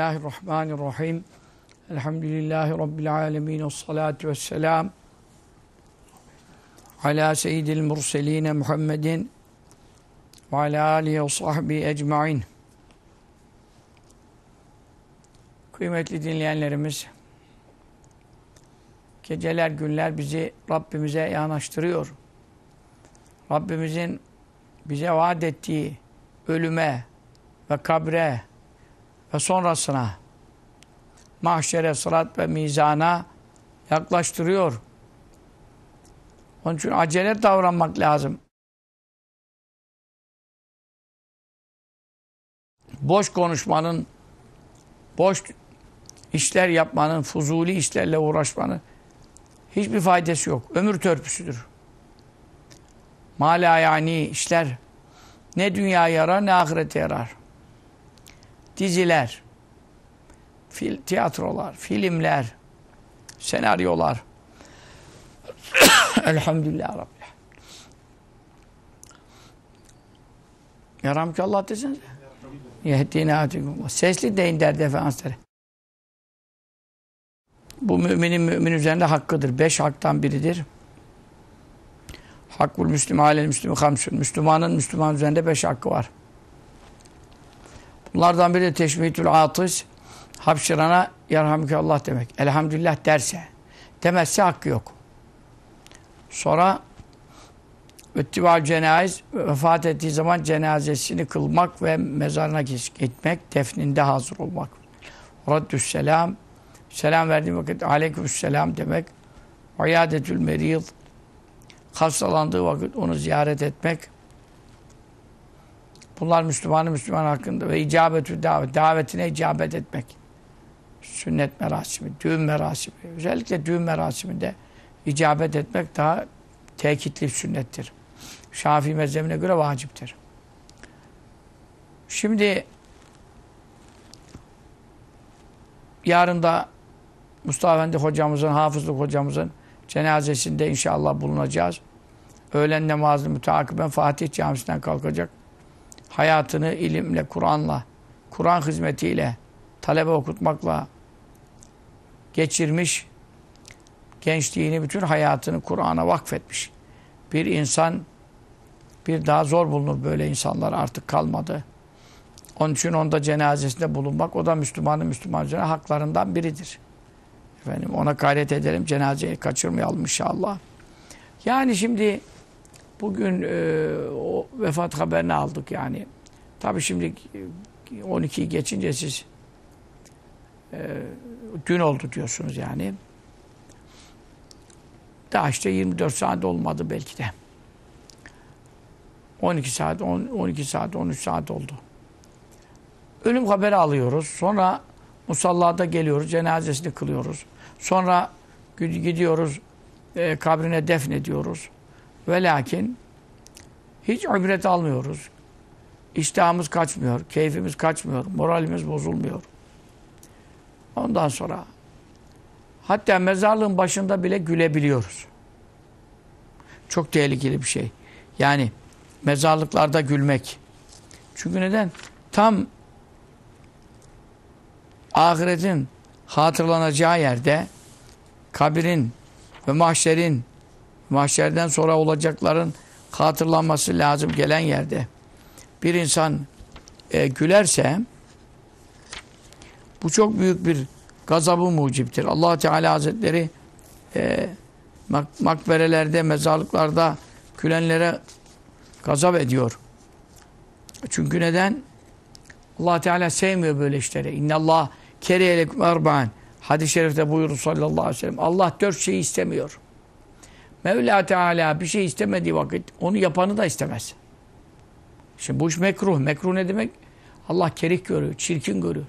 Bismillahirrahmanirrahim. Elhamdülillahi Rabbil alemin. Salatu ve selam. Ala seyyidil murseline Muhammedin ve ala alihi ve sahbihi ecmain. Kıymetli dinleyenlerimiz, geceler günler bizi Rabbimize yanaştırıyor. Rabbimizin bize vaat ettiği ölüme ve kabre ve sonrasına mahşere, sırat ve mizana yaklaştırıyor. Onun için acele davranmak lazım. Boş konuşmanın, boş işler yapmanın, fuzuli işlerle uğraşmanın hiçbir faydası yok. Ömür törpüsüdür. Mala yani işler ne dünya yarar ne ahirete yarar diziler, fil, tiyatrolar, filmler, senaryolar. Elhamdülillah Rabbil Yaram ki Allah desenize. Yehdine atikum. Sesli deyin der defensleri. Bu müminin mümin üzerinde hakkıdır. Beş haktan biridir. Hakkul Müslüman alel Müslüman. Müslümanın Müslüman üzerinde beş hakkı var. Bunlardan biri de teşmihitül atış. Hapşırana yarhamdülillah demek. Elhamdülillah derse. Demezse hakkı yok. Sonra Üttival cenayiz vefat ettiği zaman cenazesini kılmak ve mezarına gitmek, defninde hazır olmak. Raddüs selam, selam verdiğim vakit aleykümselam demek. İadetül meriyid, hastalandığı vakit onu ziyaret etmek. Bunlar Müslümanın Müslüman hakkında ve icabetü davet, davetine icabet etmek. Sünnet merasimi, düğün merasimi. Özellikle düğün merasiminde icabet etmek daha tekitli sünnettir. Şafii mezhebine göre vaciptir. Şimdi yarın da Mustafa Efendi hocamızın, hafızlık hocamızın cenazesinde inşallah bulunacağız. Öğlen namazını müteakiben Fatih Camisi'nden kalkacak hayatını ilimle, Kur'an'la, Kur'an hizmetiyle, talebe okutmakla geçirmiş, gençliğini, bütün hayatını Kur'an'a vakfetmiş. Bir insan bir daha zor bulunur böyle insanlar artık kalmadı. Onun için onda cenazesinde bulunmak, o da Müslümanın Müslüman üzerine haklarından biridir. Efendim ona gayret edelim, cenazeyi kaçırmayalım inşallah. Yani şimdi Bugün e, o vefat haberini aldık yani. Tabii şimdi 12'yi geçince siz e, dün oldu diyorsunuz yani. Daha işte 24 saat olmadı belki de. 12 saat, 10, 12 saat, 13 saat oldu. Ölüm haberi alıyoruz. Sonra musallada geliyoruz, cenazesini kılıyoruz. Sonra gidiyoruz, e, kabrine defnediyoruz. Ve lakin hiç ibret almıyoruz. İştahımız kaçmıyor, keyfimiz kaçmıyor, moralimiz bozulmuyor. Ondan sonra hatta mezarlığın başında bile gülebiliyoruz. Çok tehlikeli bir şey. Yani mezarlıklarda gülmek. Çünkü neden? Tam ahiretin hatırlanacağı yerde kabirin ve mahşerin mahşerden sonra olacakların hatırlanması lazım gelen yerde bir insan e, gülerse bu çok büyük bir gazabı muciptir. allah Teala Hazretleri e, mak makberelerde, mezarlıklarda gülenlere gazap ediyor. Çünkü neden? allah Teala sevmiyor böyle işleri. İnnallah kereyelekum erba'an. Hadis-i şerifte buyurur sallallahu aleyhi ve sellem. Allah dört şeyi istemiyor. Mevla Teala bir şey istemediği vakit onu yapanı da istemez. Şimdi bu iş mekruh. Mekruh ne demek? Allah kerih görüyor, çirkin görüyor.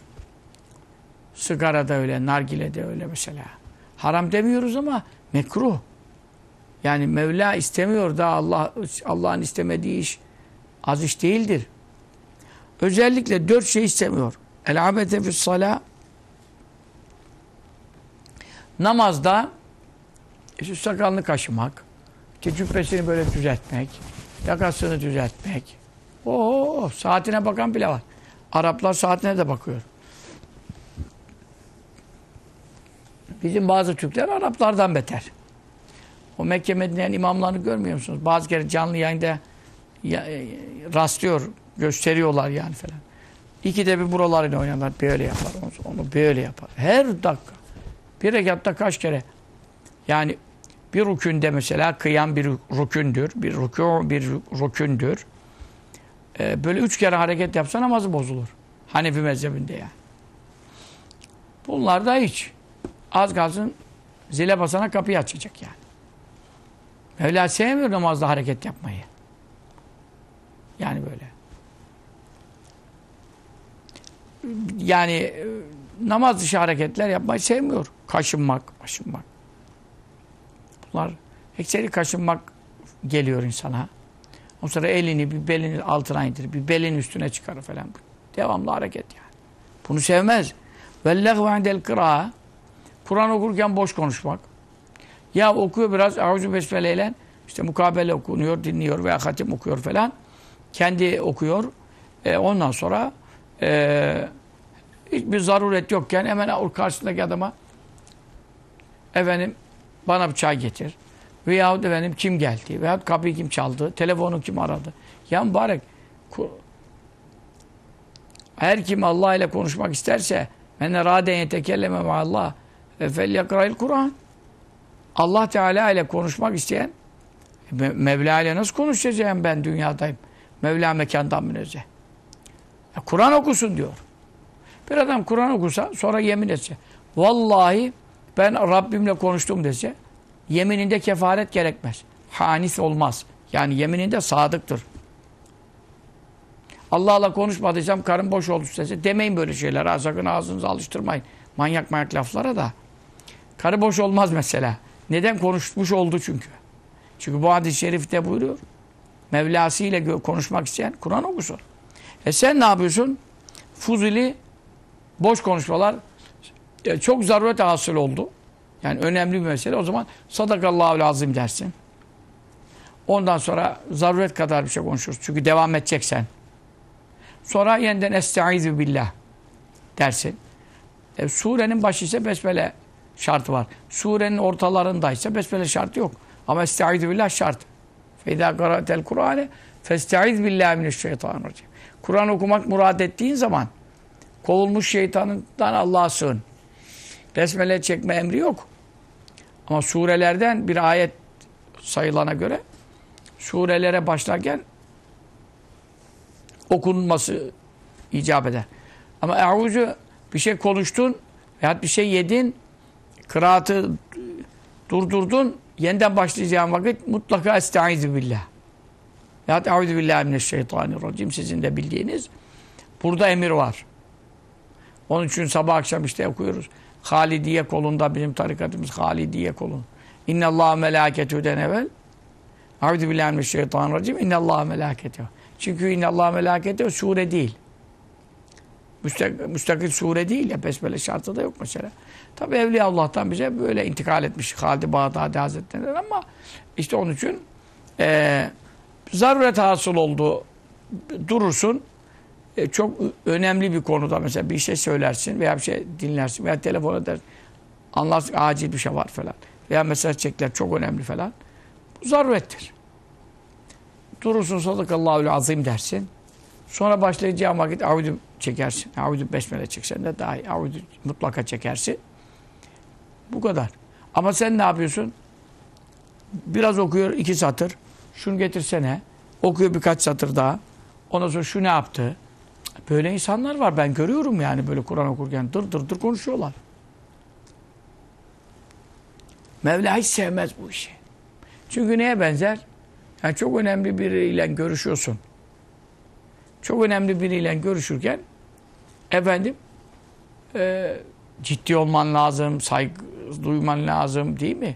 Sigara da öyle, nargile de öyle mesela. Haram demiyoruz ama mekruh. Yani Mevla istemiyor da Allah Allah'ın istemediği iş az iş değildir. Özellikle dört şey istemiyor. El abete fis sala namazda işte sakalını kaşımak, işte cübbesini böyle düzeltmek, yakasını düzeltmek. Oo, saatine bakan bile var. Araplar saatine de bakıyor. Bizim bazı Türkler Araplardan beter. O Mekke Medine'nin imamlarını görmüyor musunuz? Bazı kere canlı yayında ya, e, rastlıyor, gösteriyorlar yani falan. İki de bir buralarıyla oynarlar. Böyle yapar. Onu, onu böyle yapar. Her dakika. Bir rekatta kaç kere? Yani bir rükünde mesela kıyam bir rükündür. Bir rükû bir rükündür. Ee, böyle üç kere hareket yapsa namazı bozulur. Hanefi mezhebinde yani. Bunlar da hiç. Az kalsın zile basana kapıyı açacak yani. Mevla sevmiyor namazda hareket yapmayı. Yani böyle. Yani e, namaz dışı hareketler yapmayı sevmiyor. Kaşınmak, kaşınmak. Bunlar ekseri kaşınmak geliyor insana. O sonra elini bir belinin altına indirir, bir belin üstüne çıkarır falan. Devamlı hareket yani. Bunu sevmez. Vellehve indel kıra. Kur'an okurken boş konuşmak. Ya okuyor biraz Euzu Besmele'yle işte mukabele okunuyor, dinliyor veya hatim okuyor falan. Kendi okuyor. E, ondan sonra e, hiçbir zaruret yokken hemen karşısındaki adama efendim bana bir çay getir. Veyahut efendim kim geldi? Veyahut kapıyı kim çaldı? Telefonu kim aradı? Ya mübarek her kim Allah ile konuşmak isterse men eraden yetekelleme Allah fel yakra'il Kur'an. Allah Teala ile konuşmak isteyen Mevla ile nasıl konuşacağım ben dünyadayım? Mevla mekandan münezzeh. Kur'an okusun diyor. Bir adam Kur'an okusa sonra yemin etse. Vallahi ben Rabbimle konuştum dese yemininde kefaret gerekmez. Hanis olmaz. Yani yemininde sadıktır. Allah'la konuşmadıysam karın boş oldu dese demeyin böyle şeyler. Ha, sakın ağzınızı alıştırmayın. Manyak manyak laflara da. Karı boş olmaz mesela. Neden? Konuşmuş oldu çünkü. Çünkü bu hadis-i şerifte buyuruyor. Mevlası ile konuşmak isteyen Kur'an okusun. E sen ne yapıyorsun? Fuzuli boş konuşmalar çok zaruret hasıl oldu. Yani önemli bir mesele. O zaman sadakallahu lazım dersin. Ondan sonra zaruret kadar bir şey konuşuruz. Çünkü devam edeceksen. Sonra yeniden estaizu billah dersin. E, surenin başı ise besmele şartı var. Surenin ortalarındaysa besmele şartı yok. Ama estaizu billah şart. Feyda karatel Kur'ane festaiz billahi mineşşeytanirracim. Kur'an okumak murad ettiğin zaman kovulmuş şeytanından Allah'a sığın. Besmele çekme emri yok. Ama surelerden bir ayet sayılana göre surelere başlarken okunması icap eder. Ama eûzü bir şey konuştun veya bir şey yedin kıraatı durdurdun yeniden başlayacağın vakit mutlaka estaizu billah. Ya euzu billahi mineşşeytanirracim sizin de bildiğiniz burada emir var. Onun için sabah akşam işte okuyoruz. Halidiye kolunda bizim tarikatımız Halidiye kolun. İnne Allah melaketüden evvel. Euzu billahi mineşşeytanirracim. İnne Allah melaketü. Çünkü inne Allah melaketü sure değil. Müstak müstakil sure değil ya. Besmele şartı da yok mesela. Tabi Evliya Allah'tan bize böyle intikal etmiş Halid Bağdadi Hazretleri'nden ama işte onun için e, zaruret hasıl oldu. Durursun. E, çok önemli bir konuda mesela bir şey söylersin veya bir şey dinlersin veya telefon edersin. Anlarsın acil bir şey var falan. Veya mesaj çekler çok önemli falan. Bu zarurettir. Durursun sadakallahu azim dersin. Sonra başlayacağın vakit avudu çekersin. Avudu besmele çeksen de daha iyi. Avudu mutlaka çekersin. Bu kadar. Ama sen ne yapıyorsun? Biraz okuyor iki satır. Şunu getirsene. Okuyor birkaç satır daha. Ondan sonra şu ne yaptı? Böyle insanlar var. Ben görüyorum yani böyle Kur'an okurken dır dır dır konuşuyorlar. Mevla hiç sevmez bu işi. Çünkü neye benzer? Yani çok önemli biriyle görüşüyorsun. Çok önemli biriyle görüşürken efendim e, ciddi olman lazım, saygı duyman lazım değil mi?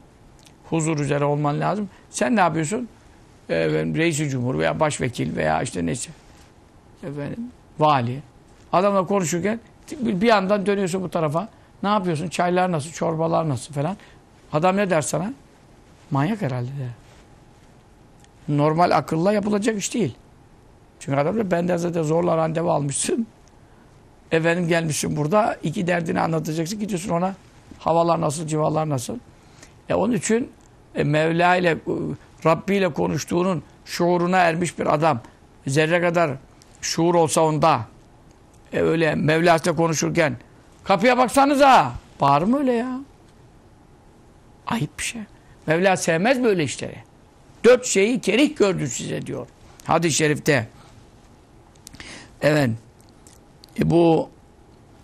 Huzur üzere olman lazım. Sen ne yapıyorsun? Efendim, reisi cumhur veya başvekil veya işte neyse efendim vali. Adamla konuşurken bir yandan dönüyorsun bu tarafa. Ne yapıyorsun? Çaylar nasıl? Çorbalar nasıl falan. Adam ne der sana? Manyak herhalde der. Normal akılla yapılacak iş değil. Çünkü adam da benden zaten zorla randevu almışsın. Efendim gelmişsin burada iki derdini anlatacaksın. Gidiyorsun ona Havalar nasıl, civalar nasıl? E onun için e, Mevla ile, e, Rabbi ile konuştuğunun şuuruna ermiş bir adam. Zerre kadar şuur olsa onda. E öyle Mevla ile konuşurken kapıya baksanıza. Bağır mı öyle ya? Ayıp bir şey. Mevla sevmez böyle işleri. Dört şeyi kerih gördü size diyor. Hadis-i şerifte. Evet. E bu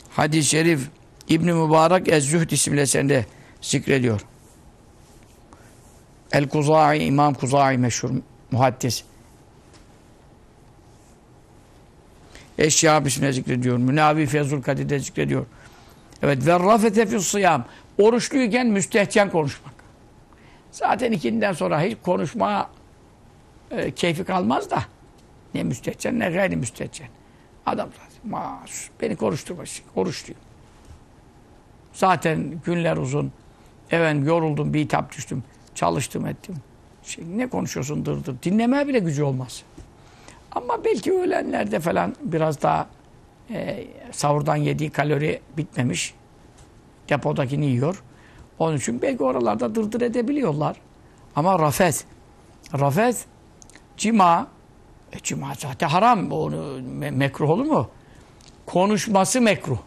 hadis-i şerif İbn-i Mübarek Ez-Zühd isimli zikrediyor. El-Kuzai, İmam Kuzai meşhur muhaddis. Eşya ismine zikrediyor. Münavi Fezul Kadir'de zikrediyor. Evet. Ve rafete fis sıyam. Oruçluyken müstehcen konuşmak. Zaten ikinden sonra hiç konuşma e, keyfi kalmaz da. Ne müstehcen ne gayri müstehcen. Adam zaten mas, beni konuşturma. Oruçluyum. Zaten günler uzun. Evet yoruldum, bir hitap düştüm. Çalıştım ettim. Şey, ne konuşuyorsun dırdır. Dinlemeye bile gücü olmaz. Ama belki öğlenlerde falan biraz daha e, savurdan yediği kalori bitmemiş. Depodakini yiyor. Onun için belki oralarda dırdır edebiliyorlar. Ama rafet. Rafet cima e, cima zaten haram. Onu me mekruh olur mu? Konuşması mekruh.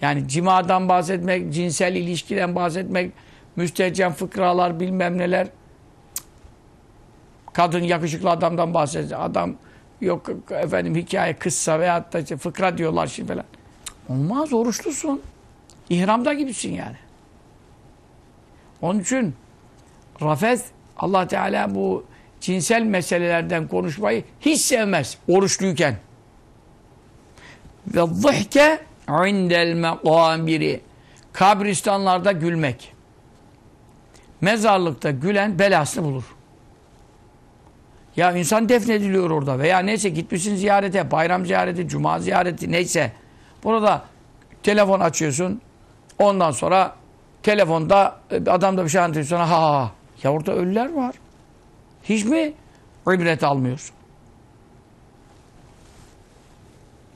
Yani cimadan bahsetmek, cinsel ilişkiden bahsetmek, müstehcen fıkralar bilmem neler. Kadın yakışıklı adamdan bahsediyor. Adam yok efendim hikaye kıssa veyahut da işte fıkra diyorlar şimdi falan. Olmaz oruçlusun. İhramda gibisin yani. Onun için rafet Allah Teala bu cinsel meselelerden konuşmayı hiç sevmez oruçluyken. Ve zihke indel mekabiri kabristanlarda gülmek. Mezarlıkta gülen belasını bulur. Ya insan defnediliyor orada veya neyse gitmişsin ziyarete, bayram ziyareti, cuma ziyareti neyse. Burada telefon açıyorsun. Ondan sonra telefonda adam da bir şey anlatıyor sana ha ha. Ya orada ölüler var. Hiç mi ibret almıyorsun?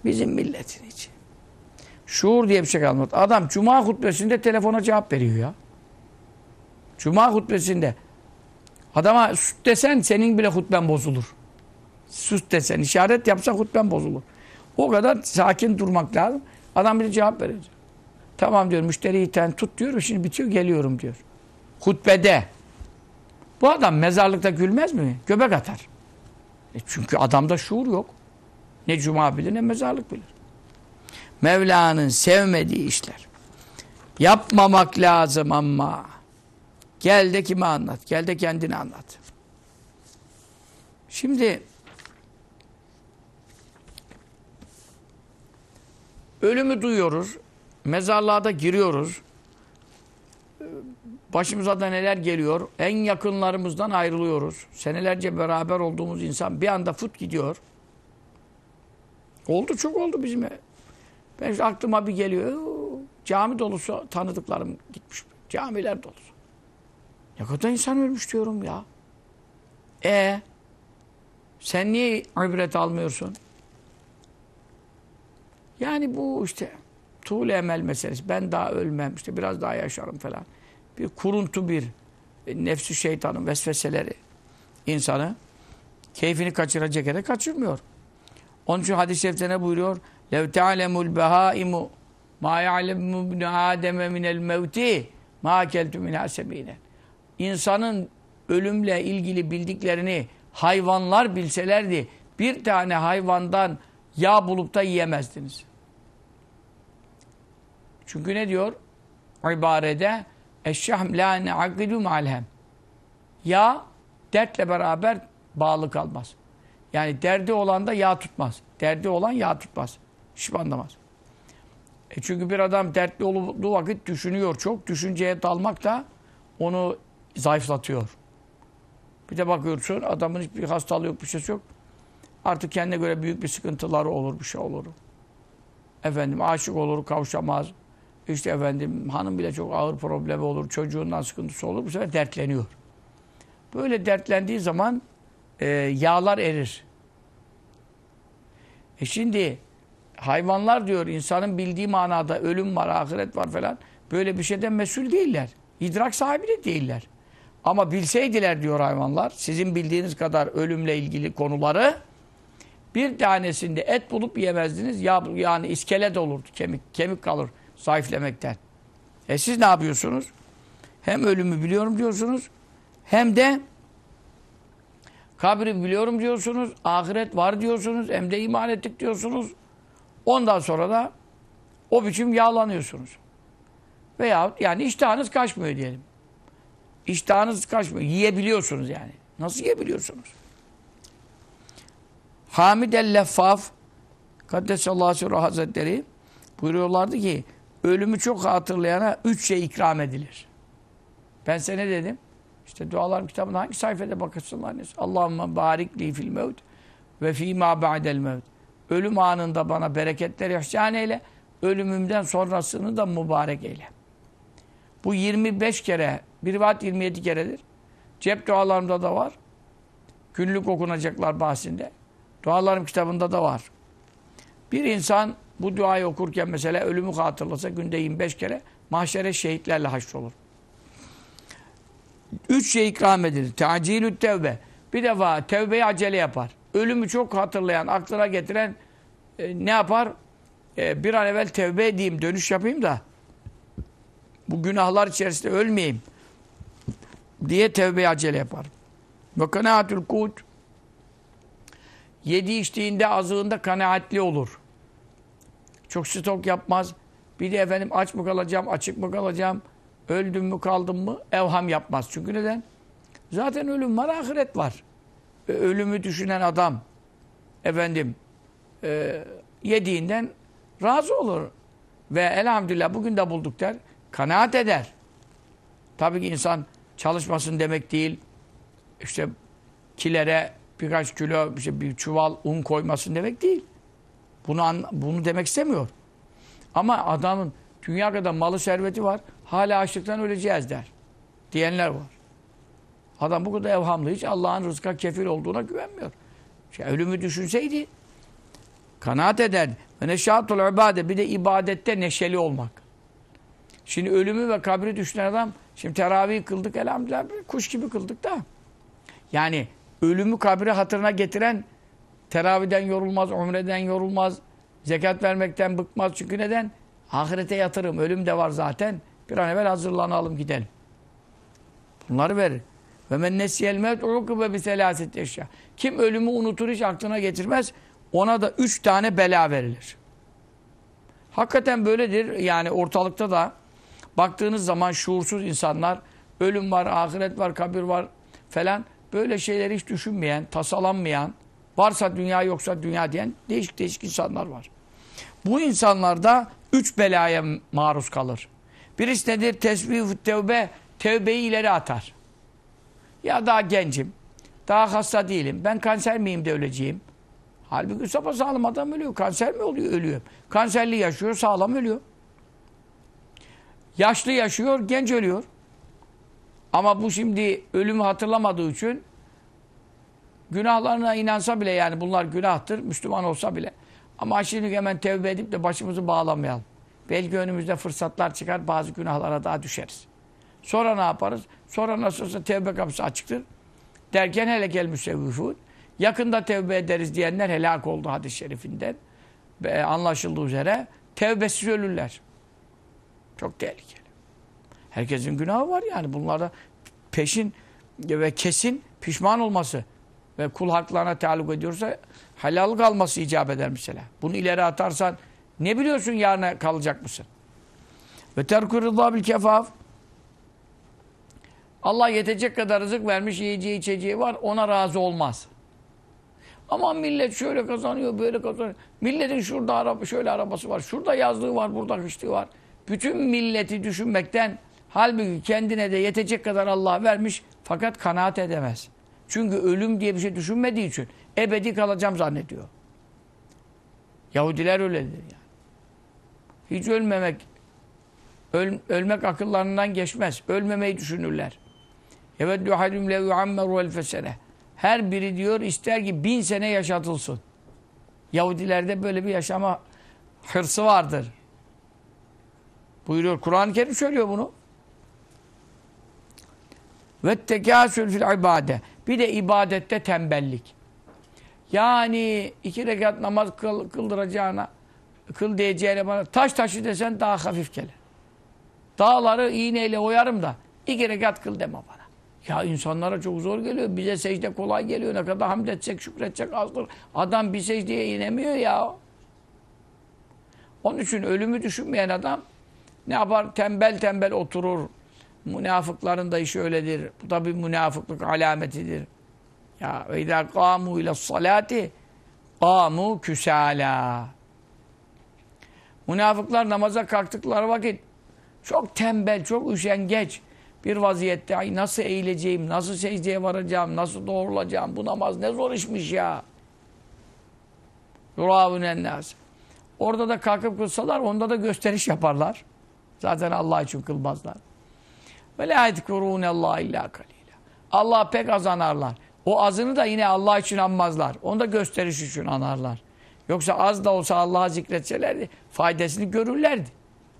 Bizim milletin için. Şuur diye bir şey kalmadı. Adam cuma hutbesinde telefona cevap veriyor ya. Cuma hutbesinde. Adama sus desen senin bile hutben bozulur. Sus desen, işaret yapsa hutben bozulur. O kadar sakin durmak lazım. Adam bir cevap verecek. Tamam diyor, müşteriyi ten tut diyor, şimdi bitiyor, geliyorum diyor. Hutbede. Bu adam mezarlıkta gülmez mi? Göbek atar. E çünkü adamda şuur yok. Ne cuma bilir ne mezarlık bilir. Mevla'nın sevmediği işler. Yapmamak lazım ama. Gel de kime anlat? Gel de kendini anlat. Şimdi ölümü duyuyoruz. Mezarlığa da giriyoruz. Başımıza da neler geliyor. En yakınlarımızdan ayrılıyoruz. Senelerce beraber olduğumuz insan bir anda fut gidiyor. Oldu çok oldu bizim. Ben aklıma bir geliyor. Cami dolusu tanıdıklarım gitmiş. Camiler dolusu. Ne kadar insan ölmüş diyorum ya. E sen niye ibret almıyorsun? Yani bu işte tuğle emel meselesi. Ben daha ölmem işte biraz daha yaşarım falan. Bir kuruntu bir e, nefsü şeytanın vesveseleri insanı keyfini kaçıracak yere kaçırmıyor. Onun için hadis-i şerifte ne buyuruyor? لَوْ تَعْلَمُ الْبَهَائِمُ مَا يَعْلَمُ مُبْنُ آدَمَ مِنَ الْمَوْتِ مَا كَلْتُ مِنَا سَم۪ينَ İnsanın ölümle ilgili bildiklerini hayvanlar bilselerdi bir tane hayvandan yağ bulup da yiyemezdiniz. Çünkü ne diyor? İbarede eşşahm la ne'akidu ma'alhem. Yağ dertle beraber bağlı kalmaz. Yani derdi olan da yağ tutmaz. Derdi olan yağ tutmaz. Şifanlamaz. E çünkü bir adam dertli olduğu vakit düşünüyor çok. Düşünceye dalmak da onu zayıflatıyor. Bir de bakıyorsun adamın hiçbir hastalığı yok, bir şey yok. Artık kendine göre büyük bir sıkıntıları olur, bir şey olur. Efendim aşık olur, kavuşamaz. İşte efendim hanım bile çok ağır problemi olur, çocuğundan sıkıntısı olur. Bu sefer dertleniyor. Böyle dertlendiği zaman e, yağlar erir. E şimdi hayvanlar diyor insanın bildiği manada ölüm var, ahiret var falan. böyle bir şeyden mesul değiller. İdrak sahibi de değiller. Ama bilseydiler diyor hayvanlar, sizin bildiğiniz kadar ölümle ilgili konuları bir tanesinde et bulup yemezdiniz. Ya, yani iskelet olurdu, kemik, kemik kalır zayıflemekten. E siz ne yapıyorsunuz? Hem ölümü biliyorum diyorsunuz, hem de kabri biliyorum diyorsunuz, ahiret var diyorsunuz, hem de iman ettik diyorsunuz. Ondan sonra da o biçim yağlanıyorsunuz. Veyahut yani iştahınız kaçmıyor diyelim. İştahınız kaçmıyor. Yiyebiliyorsunuz yani. Nasıl yiyebiliyorsunuz? Hamid el-Leffaf Kaddesallahu Sürü Hazretleri buyuruyorlardı ki ölümü çok hatırlayana üç şey ikram edilir. Ben size ne dedim? İşte dualarım kitabında hangi sayfada bakırsınlar? Allahümme barik li fil mevt ve fîmâ ba'del mevt. Ölüm anında bana bereketler ihsan eyle. Ölümümden sonrasını da mübarek eyle. Bu 25 kere, bir rivayet 27 keredir. Cep dualarımda da var. Günlük okunacaklar bahsinde. Dualarım kitabında da var. Bir insan bu duayı okurken mesela ölümü hatırlasa günde 25 kere mahşere şehitlerle haşrolur. Üç şey ikram edilir. Teacilü tevbe. Bir defa tevbeyi acele yapar. Ölümü çok hatırlayan, aklına getiren e, ne yapar? E, bir an evvel tevbe edeyim, dönüş yapayım da bu günahlar içerisinde ölmeyeyim diye tevbeyi acele yapar. Ve kanaatül kut yedi içtiğinde azığında kanaatli olur. Çok stok yapmaz. Bir de efendim aç mı kalacağım, açık mı kalacağım, öldüm mü kaldım mı evham yapmaz. Çünkü neden? Zaten ölüm var, ahiret var. Ölümü düşünen adam efendim e, yediğinden razı olur. Ve elhamdülillah bugün de bulduk der. Kanaat eder. Tabii ki insan çalışmasın demek değil. İşte kilere birkaç kilo işte bir çuval un koymasın demek değil. Bunu an, bunu demek istemiyor. Ama adamın dünya kadar malı serveti var. Hala açlıktan öleceğiz der. Diyenler var. Adam bu kadar evhamlı. Hiç Allah'ın rızka kefil olduğuna güvenmiyor. İşte ölümü düşünseydi kanaat ederdi. Ve neşatul ibade bir de ibadette neşeli olmak. Şimdi ölümü ve kabri düşünen adam şimdi teravih kıldık elhamdülillah kuş gibi kıldık da. Yani ölümü kabri hatırına getiren teraviden yorulmaz, umreden yorulmaz, zekat vermekten bıkmaz. Çünkü neden? Ahirete yatırım, ölüm de var zaten. Bir an evvel hazırlanalım gidelim. Bunları verir. Ve men nesiyel mevt ukibe bi selaset eşya. Kim ölümü unutur hiç aklına getirmez ona da üç tane bela verilir. Hakikaten böyledir. Yani ortalıkta da baktığınız zaman şuursuz insanlar ölüm var, ahiret var, kabir var falan böyle şeyleri hiç düşünmeyen, tasalanmayan, varsa dünya yoksa dünya diyen değişik değişik insanlar var. Bu insanlarda üç belaya maruz kalır. Birisi nedir? Tesbih tevbe, tevbeyi ileri atar. Ya daha gencim, daha hasta değilim, ben kanser miyim de öleceğim. Halbuki sapasağlam adam ölüyor. Kanser mi oluyor? Ölüyor. Kanserli yaşıyor, sağlam ölüyor. Yaşlı yaşıyor, genç ölüyor. Ama bu şimdi ölümü hatırlamadığı için günahlarına inansa bile yani bunlar günahtır, Müslüman olsa bile. Ama şimdi hemen tevbe edip de başımızı bağlamayalım. Belki önümüzde fırsatlar çıkar, bazı günahlara daha düşeriz. Sonra ne yaparız? Sonra nasılsa tevbe kapısı açıktır. Derken hele gel müsevvifun. Yakında tevbe ederiz diyenler helak oldu hadis-i şerifinden. Ve anlaşıldığı üzere tevbesiz ölürler. Çok tehlikeli. Herkesin günahı var yani. Bunlarda peşin ve kesin pişman olması ve kul haklarına taluk ediyorsa helal kalması icap eder mesela. Bunu ileri atarsan ne biliyorsun yarına kalacak mısın? Ve terkü rıza bil kefaf Allah yetecek kadar rızık vermiş, yiyeceği içeceği var, ona razı olmaz. Ama millet şöyle kazanıyor, böyle kazanıyor. Milletin şurada araba, şöyle arabası var, şurada yazlığı var, burada kışlığı var. Bütün milleti düşünmekten halbuki kendine de yetecek kadar Allah vermiş fakat kanaat edemez. Çünkü ölüm diye bir şey düşünmediği için ebedi kalacağım zannediyor. Yahudiler öyledir yani. Hiç ölmemek, öl, ölmek akıllarından geçmez. Ölmemeyi düşünürler. Eveddü halim lev yuammeru elfesene. Her biri diyor ister ki bin sene yaşatılsın. Yahudilerde böyle bir yaşama hırsı vardır. Buyuruyor. Kur'an-ı Kerim söylüyor bunu. Ve tekâsül fil ibade. Bir de ibadette tembellik. Yani iki rekat namaz kıl, kıldıracağına, kıl diyeceğine bana taş taşı desen daha hafif gelir. Dağları iğneyle oyarım da iki rekat kıl deme bana. Ya insanlara çok zor geliyor. Bize secde kolay geliyor. Ne kadar hamd edecek, şükredecek azdır. Adam bir secdeye inemiyor ya. Onun için ölümü düşünmeyen adam ne yapar? Tembel tembel oturur. Münafıkların da işi öyledir. Bu da bir münafıklık alametidir. Ya izâ kâmû ile salâti kâmû küsâlâ. Münafıklar namaza kalktıkları vakit çok tembel, çok üşengeç bir vaziyette ay nasıl eğileceğim, nasıl secdeye varacağım, nasıl doğrulacağım, bu namaz ne zor işmiş ya. Yuravünen nâs. Orada da kalkıp kılsalar onda da gösteriş yaparlar. Zaten Allah için kılmazlar. Ve la Allah illa kalila. Allah pek az anarlar. O azını da yine Allah için anmazlar. Onu da gösteriş için anarlar. Yoksa az da olsa Allah'a zikretselerdi faydasını görürlerdi.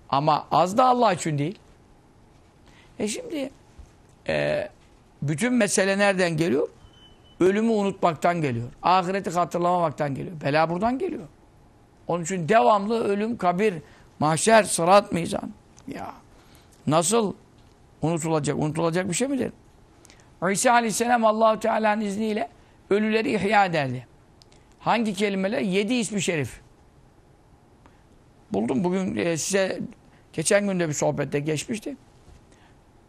Ama az da Allah için değil. E şimdi e, bütün mesele nereden geliyor? Ölümü unutmaktan geliyor. Ahireti hatırlamamaktan geliyor. Bela buradan geliyor. Onun için devamlı ölüm, kabir, mahşer, sırat, mizan. Ya nasıl unutulacak? Unutulacak bir şey midir? İsa Aleyhisselam Allahu Teala'nın izniyle ölüleri ihya ederdi. Hangi kelimeler? Yedi ismi şerif. Buldum bugün e, size geçen günde bir sohbette geçmişti.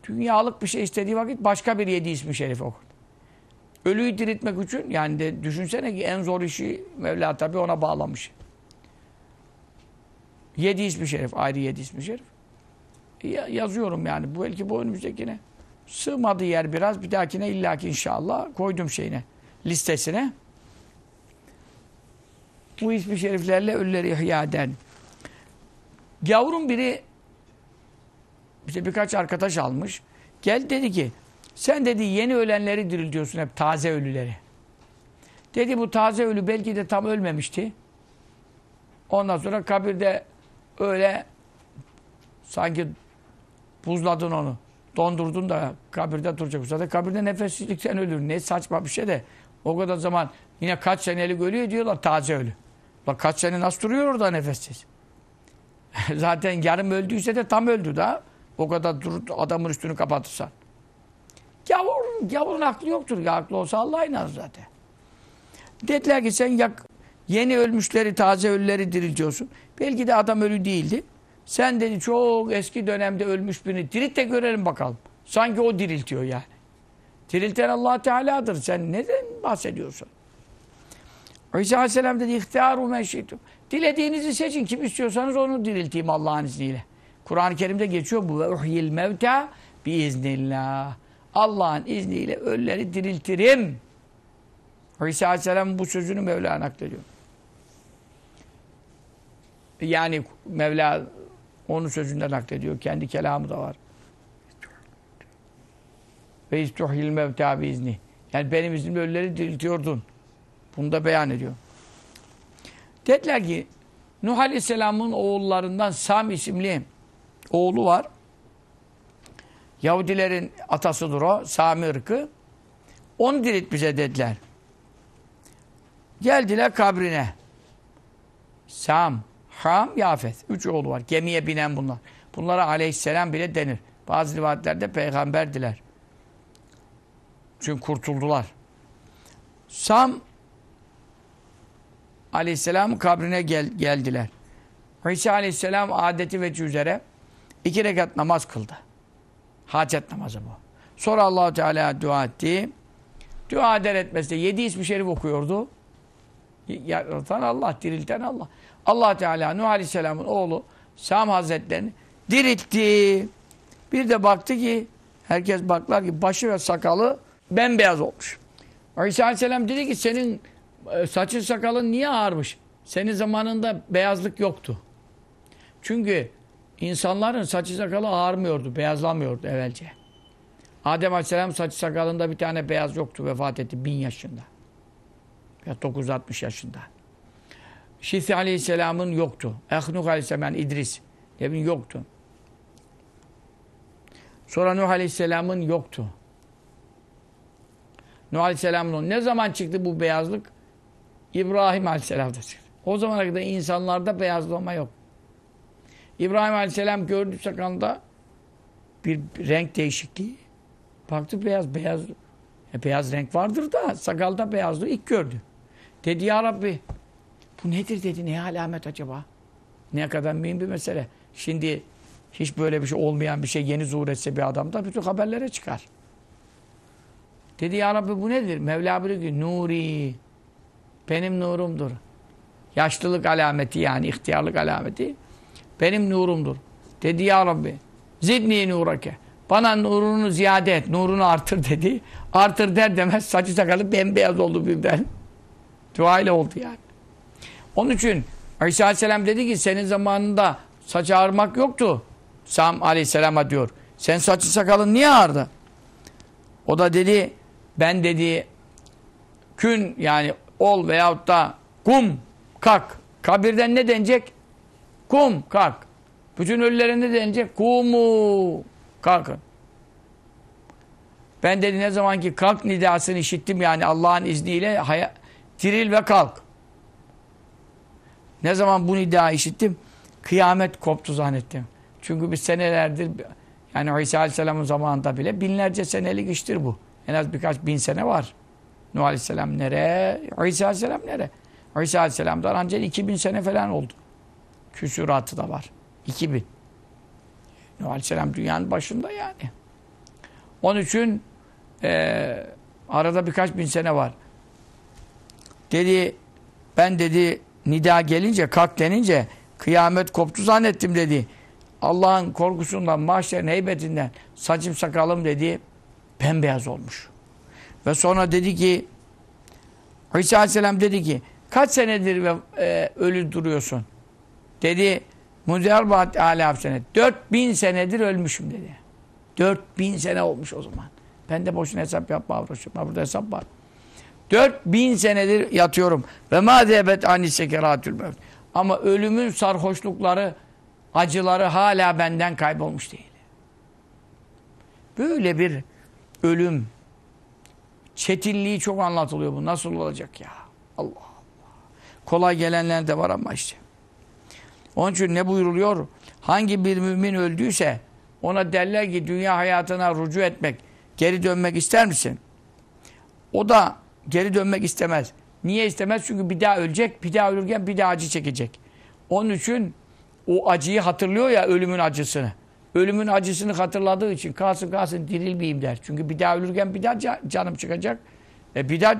Dünyalık bir şey istediği vakit başka bir yedi ismi şerif okur. Ölüyü diriltmek için yani de düşünsene ki en zor işi Mevla tabi ona bağlamış. Yedi ismi şerif, ayrı yedi ismi şerif. Ya, yazıyorum yani. Bu belki bu önümüzdekine. Sığmadı yer biraz. Bir dahakine illaki inşallah koydum şeyine. Listesine. Bu ismi şeriflerle ölüleri ihya eden. Gavurun biri işte birkaç arkadaş almış. Gel dedi ki sen dedi yeni ölenleri diriltiyorsun hep taze ölüleri. Dedi bu taze ölü belki de tam ölmemişti. Ondan sonra kabirde öyle sanki buzladın onu. Dondurdun da kabirde duracak. Zaten kabirde nefessizlikten ölür. Ne saçma bir şey de. O kadar zaman yine kaç senelik ölüyor diyorlar taze ölü. Bak kaç sene nasıl duruyor orada nefessiz. Zaten yarım öldüyse de tam öldü da. O kadar dur, adamın üstünü kapatırsan. Gavur, gavurun aklı yoktur. Ya aklı olsa Allah inar zaten. Dediler ki sen yak, yeni ölmüşleri, taze ölüleri diriltiyorsun. Belki de adam ölü değildi. Sen dedi çok eski dönemde ölmüş birini dirilt de görelim bakalım. Sanki o diriltiyor yani. Dirilten allah Teala'dır. Sen neden bahsediyorsun? İsa Aleyhisselam dedi ihtiyaru meşitum. Dilediğinizi seçin. Kim istiyorsanız onu dirilteyim Allah'ın izniyle. Kur'an-ı Kerim'de geçiyor bu. Ve uhyil mevta biiznillah. Allah'ın izniyle ölüleri diriltirim. İsa Aleyhisselam bu sözünü Mevla naklediyor. Yani Mevla onun sözünden naklediyor. Kendi kelamı da var. Ve istuhil mevta izni. Yani benim iznimle ölüleri diriltiyordun. Bunu da beyan ediyor. Dediler ki Nuh Aleyhisselam'ın oğullarından Sam isimli oğlu var. Yahudilerin atasıdır o. Sami ırkı. Onu dirilt bize dediler. Geldiler kabrine. Sam, Ham, Yafet. Üç oğlu var. Gemiye binen bunlar. Bunlara aleyhisselam bile denir. Bazı rivayetlerde peygamberdiler. Çünkü kurtuldular. Sam aleyhisselam kabrine gel geldiler. İsa aleyhisselam adeti ve üzere iki rekat namaz kıldı. Hacet namazı bu. Sonra allah Teala dua etti. Dua eder etmez de yedi ismi şerif okuyordu. Yaratan Allah, dirilten Allah. Allah Teala Nuh Aleyhisselam'ın oğlu Sam Hazretlerini diriltti. Bir de baktı ki herkes baklar ki başı ve sakalı bembeyaz olmuş. İsa Aleyhisselam dedi ki senin e, saçın sakalın niye ağarmış? Senin zamanında beyazlık yoktu. Çünkü insanların saçı sakalı ağarmıyordu, beyazlamıyordu evvelce. Adem Aleyhisselam saçı sakalında bir tane beyaz yoktu, vefat etti bin yaşında. Ya 960 yaşında. Şifi Aleyhisselam'ın yoktu. Ehnuk Aleyhisselam yani İdris. Demin yoktu. Sonra Nuh Aleyhisselam'ın yoktu. Nuh Aleyhisselam'ın ne zaman çıktı bu beyazlık? İbrahim Aleyhisselam'da çıktı. O zamana kadar insanlarda beyazlama yok. İbrahim Aleyhisselam gördü sakalında bir renk değişikliği. Baktı beyaz, beyaz. E, beyaz renk vardır da sakalda beyazlığı ilk gördü. Dedi ya Rabbi bu nedir dedi, ne alamet acaba? Ne kadar mühim bir mesele. Şimdi hiç böyle bir şey olmayan bir şey yeni zuhur etse bir adamda bütün haberlere çıkar. Dedi ya Rabbi bu nedir? Mevla buyuruyor ki Nuri benim nurumdur. Yaşlılık alameti yani ihtiyarlık alameti benim nurumdur. Dedi ya Rabbi zidni nurake. Bana nurunu ziyade et, nurunu artır dedi. Artır der demez saçı sakalı bembeyaz oldu birden. Dua ile oldu yani. Onun için İsa Aleyhisselam dedi ki senin zamanında saç ağarmak yoktu. Sam Aleyhisselam'a diyor. Sen saçı sakalın niye ağardı? O da dedi ben dedi kün yani ol veyahut da kum kalk. Kabirden ne denecek? Kum kalk. Bütün ölülere ne denecek? Kumu kalkın. Ben dedi ne zaman ki kalk nidasını işittim yani Allah'ın izniyle diril ve kalk. Ne zaman bu nida işittim? Kıyamet koptu zannettim. Çünkü biz senelerdir yani İsa Aleyhisselam'ın zamanında bile binlerce senelik iştir bu. En az birkaç bin sene var. Nuh Aleyhisselam nere? İsa Aleyhisselam nere? İsa Aleyhisselam'dan ancak 2000 sene falan oldu. Küsuratı da var. 2000. Nuh Aleyhisselam dünyanın başında yani. Onun için e, arada birkaç bin sene var. Dedi ben dedi nida gelince kalk denince kıyamet koptu zannettim dedi. Allah'ın korkusundan, mahşerin heybetinden saçım sakalım dedi bembeyaz olmuş. Ve sonra dedi ki İsa Aleyhisselam dedi ki kaç senedir ve, e, ölü duruyorsun? Dedi Muzerbat alaf sene. 4000 senedir ölmüşüm dedi. 4000 sene olmuş o zaman. Ben de boşuna hesap yapma avroşum. Burada hesap var. 4000 senedir yatıyorum. Ve ma zebet ani sekeratül mevt. Ama ölümün sarhoşlukları, acıları hala benden kaybolmuş değil. Böyle bir ölüm, çetinliği çok anlatılıyor bu. Nasıl olacak ya? Allah Allah. Kolay gelenler de var ama işte. Onun için ne buyuruluyor? Hangi bir mümin öldüyse ona derler ki dünya hayatına rucu etmek, geri dönmek ister misin? O da geri dönmek istemez. Niye istemez? Çünkü bir daha ölecek, bir daha ölürken bir daha acı çekecek. Onun için o acıyı hatırlıyor ya ölümün acısını. Ölümün acısını hatırladığı için kalsın kalsın dirilmeyeyim der. Çünkü bir daha ölürken bir daha canım çıkacak. E bir daha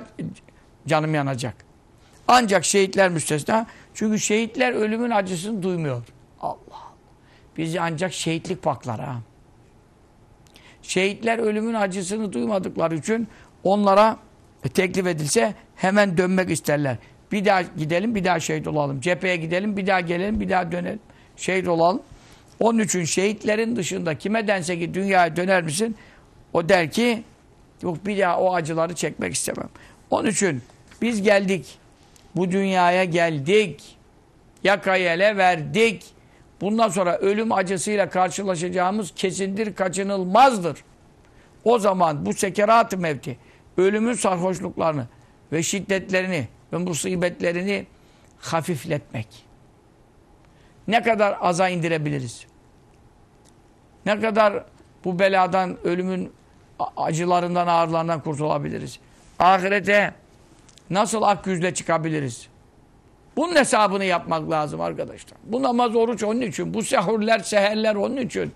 canım yanacak. Ancak şehitler müstesna. Çünkü şehitler ölümün acısını duymuyor. Allah Allah. Biz ancak şehitlik paklar ha. Şehitler ölümün acısını duymadıkları için onlara teklif edilse hemen dönmek isterler. Bir daha gidelim, bir daha şehit olalım. Cepheye gidelim, bir daha gelelim, bir daha dönelim. Şehit olalım. Onun için şehitlerin dışında kime dense ki dünyaya döner misin? O der ki yok bir daha o acıları çekmek istemem. Onun için biz geldik. Bu dünyaya geldik. Yakayı ele verdik. Bundan sonra ölüm acısıyla karşılaşacağımız kesindir, kaçınılmazdır. O zaman bu sekerat-ı mevti, ölümün sarhoşluklarını ve şiddetlerini ve musibetlerini hafifletmek. Ne kadar aza indirebiliriz? Ne kadar bu beladan, ölümün acılarından, ağırlarından kurtulabiliriz? Ahirete nasıl ak yüzle çıkabiliriz? Bunun hesabını yapmak lazım arkadaşlar. Bu namaz, oruç onun için. Bu sehurler, seherler onun için.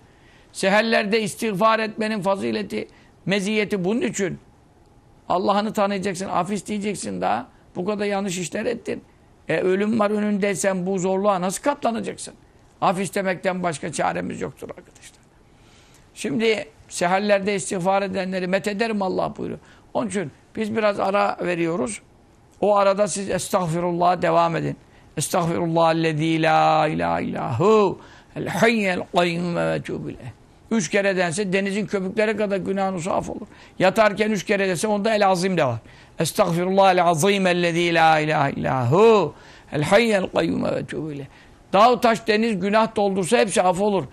Seherlerde istiğfar etmenin fazileti, meziyeti bunun için. Allah'ını tanıyacaksın, af isteyeceksin daha. Bu kadar yanlış işler ettin. E, ölüm var önünde sen bu zorluğa nasıl katlanacaksın? Af istemekten başka çaremiz yoktur arkadaşlar. Şimdi seherlerde istiğfar edenleri methederim Allah buyuruyor. Onun için biz biraz ara veriyoruz. O arada siz estağfirullah devam edin. Estağfirullah lezî la ilahe illahu el hayyel kayyum ve etûbile. Üç kere dense denizin köpükleri kadar günahın saf olur. Yatarken üç kere dese onda el azim de var. Estağfirullah el azim ellezî la ilahe illahu el hayyel kayyum ve etûbile. Dağ taş deniz günah doldursa hepsi af olur.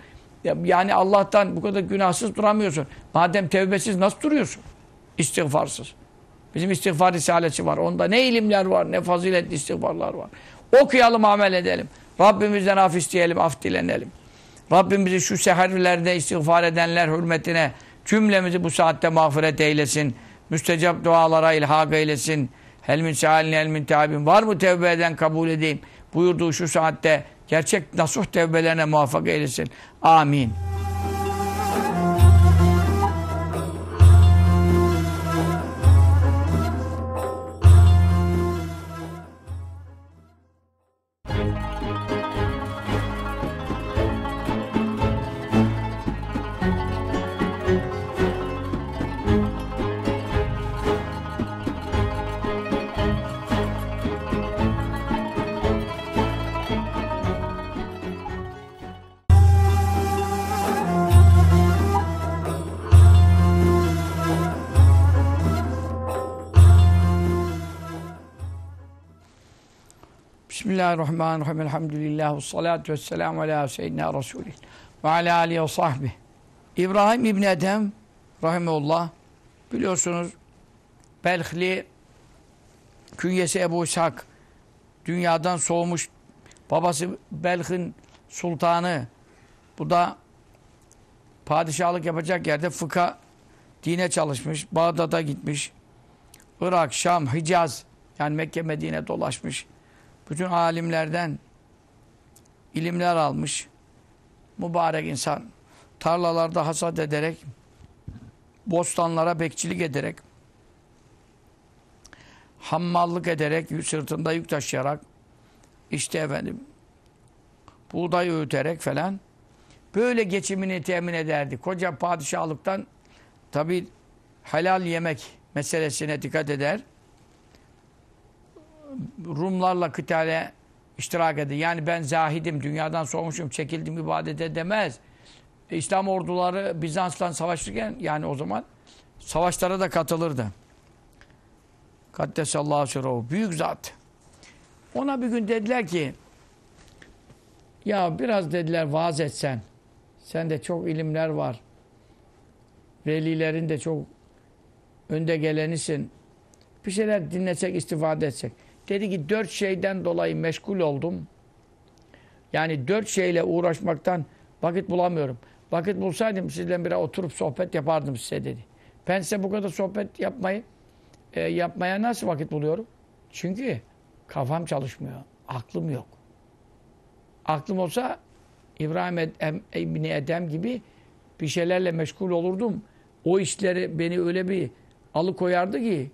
Ya- Yani Allah'tan bu kadar günahsız duramıyorsun. Madem tevbesiz nasıl duruyorsun? İstiğfarsız. Bizim istiğfar risalesi var. Onda ne ilimler var, ne faziletli istiğfarlar var. Okuyalım, amel edelim. Rabbimizden af isteyelim, af dilenelim. Rabbim bizi şu seherlerde istiğfar edenler hürmetine cümlemizi bu saatte mağfiret eylesin. Müstecap dualara ilhak eylesin. Hel min sâlin hel min tâbin. Var mı tevbe eden kabul edeyim. Buyurduğu şu saatte gerçek nasuh tevbelerine muvaffak eylesin. Amin. Bismillahirrahmanirrahim. Elhamdülillah. Salatu ve selamu ala seyyidina Resulih. Ve ala alihi ve sahbihi. İbrahim İbni Edhem Rahimullah biliyorsunuz Belhli künyesi Ebu İshak dünyadan soğumuş babası Belh'in sultanı bu da padişahlık yapacak yerde fıkha dine çalışmış. Bağdat'a gitmiş. Irak, Şam, Hicaz yani Mekke, Medine dolaşmış. Bütün alimlerden ilimler almış. Mübarek insan. Tarlalarda hasat ederek, bostanlara bekçilik ederek, hammallık ederek, sırtında yük taşıyarak, işte efendim, buğday öğüterek falan, böyle geçimini temin ederdi. Koca padişahlıktan tabi helal yemek meselesine dikkat eder. Rumlarla kıtale iştirak eder. Yani ben zahidim, dünyadan soğumuşum, çekildim ibadete demez. İslam orduları Bizans'la savaşırken yani o zaman savaşlara da katılırdı. Kaddesallahu sirruhu. Büyük zat. Ona bir gün dediler ki ya biraz dediler vaaz etsen. Sende çok ilimler var. Velilerin de çok önde gelenisin. Bir şeyler dinlesek, istifade etsek. Dedi ki dört şeyden dolayı meşgul oldum. Yani dört şeyle uğraşmaktan vakit bulamıyorum. Vakit bulsaydım sizle bir oturup sohbet yapardım size dedi. Ben size bu kadar sohbet yapmayı e, yapmaya nasıl vakit buluyorum? Çünkü kafam çalışmıyor. Aklım yok. Aklım olsa İbrahim Edem, İbni Edem gibi bir şeylerle meşgul olurdum. O işleri beni öyle bir alıkoyardı ki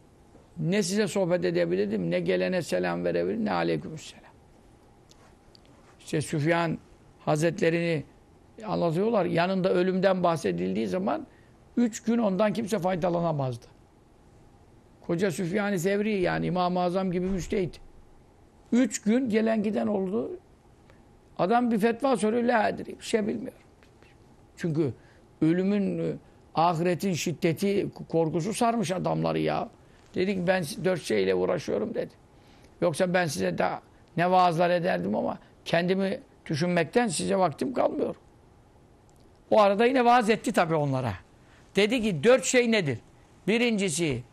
ne size sohbet edebilirdim, ne gelene selam verebilirdim, ne aleykümselam. İşte Süfyan Hazretlerini anlatıyorlar. Yanında ölümden bahsedildiği zaman üç gün ondan kimse faydalanamazdı. Koca Süfyan-ı Sevri yani İmam-ı Azam gibi müştehit. Üç gün gelen giden oldu. Adam bir fetva soruyor. La edri. Bir şey bilmiyorum. Çünkü ölümün, ahiretin şiddeti, korkusu sarmış adamları ya. Dedi ki ben dört şeyle uğraşıyorum dedi. Yoksa ben size daha ne vaazlar ederdim ama kendimi düşünmekten size vaktim kalmıyor. O arada yine vaaz etti tabii onlara. Dedi ki dört şey nedir? Birincisi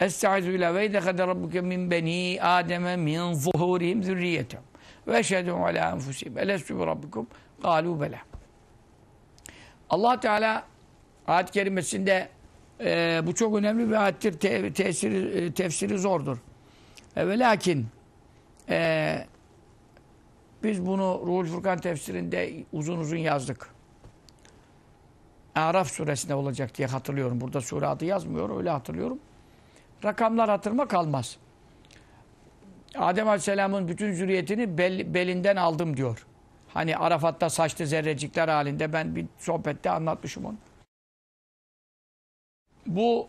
Estaizu billah ve idekade rabbuke min beni Adem'e min zuhurihim zürriyetem ve eşhedü ala enfusihim elestü bi rabbikum galu bela. Allah Teala ayet-i kerimesinde e, bu çok önemli bir ayettir. Te, tesiri, e, tefsiri zordur. E, lakin e, biz bunu Ruhul Furkan tefsirinde uzun uzun yazdık. Araf suresinde olacak diye hatırlıyorum. Burada sure adı yazmıyor. Öyle hatırlıyorum. Rakamlar hatırıma kalmaz. Adem Aleyhisselam'ın bütün zürriyetini bel, belinden aldım diyor. Hani Arafat'ta saçlı zerrecikler halinde ben bir sohbette anlatmışım onu. Bu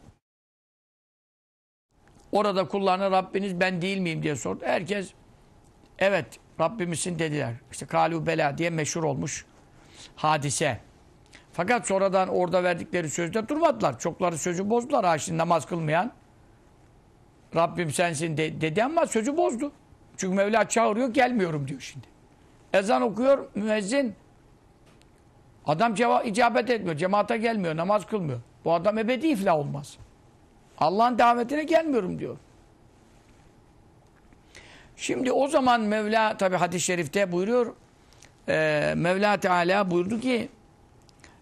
orada kullarına Rabbiniz ben değil miyim diye sordu. Herkes evet Rabbimizsin dediler. İşte Kalu Bela diye meşhur olmuş hadise. Fakat sonradan orada verdikleri sözde durmadılar. Çokları sözü bozdular. Ha şimdi namaz kılmayan Rabbim sensin de, dedi ama sözü bozdu. Çünkü Mevla çağırıyor gelmiyorum diyor şimdi. Ezan okuyor müezzin Adam ceva- icabet etmiyor, cemaate gelmiyor, namaz kılmıyor. Bu adam ebedi iflah olmaz. Allah'ın davetine gelmiyorum diyor. Şimdi o zaman Mevla tabi hadis-i şerifte buyuruyor. E, Mevla Teala buyurdu ki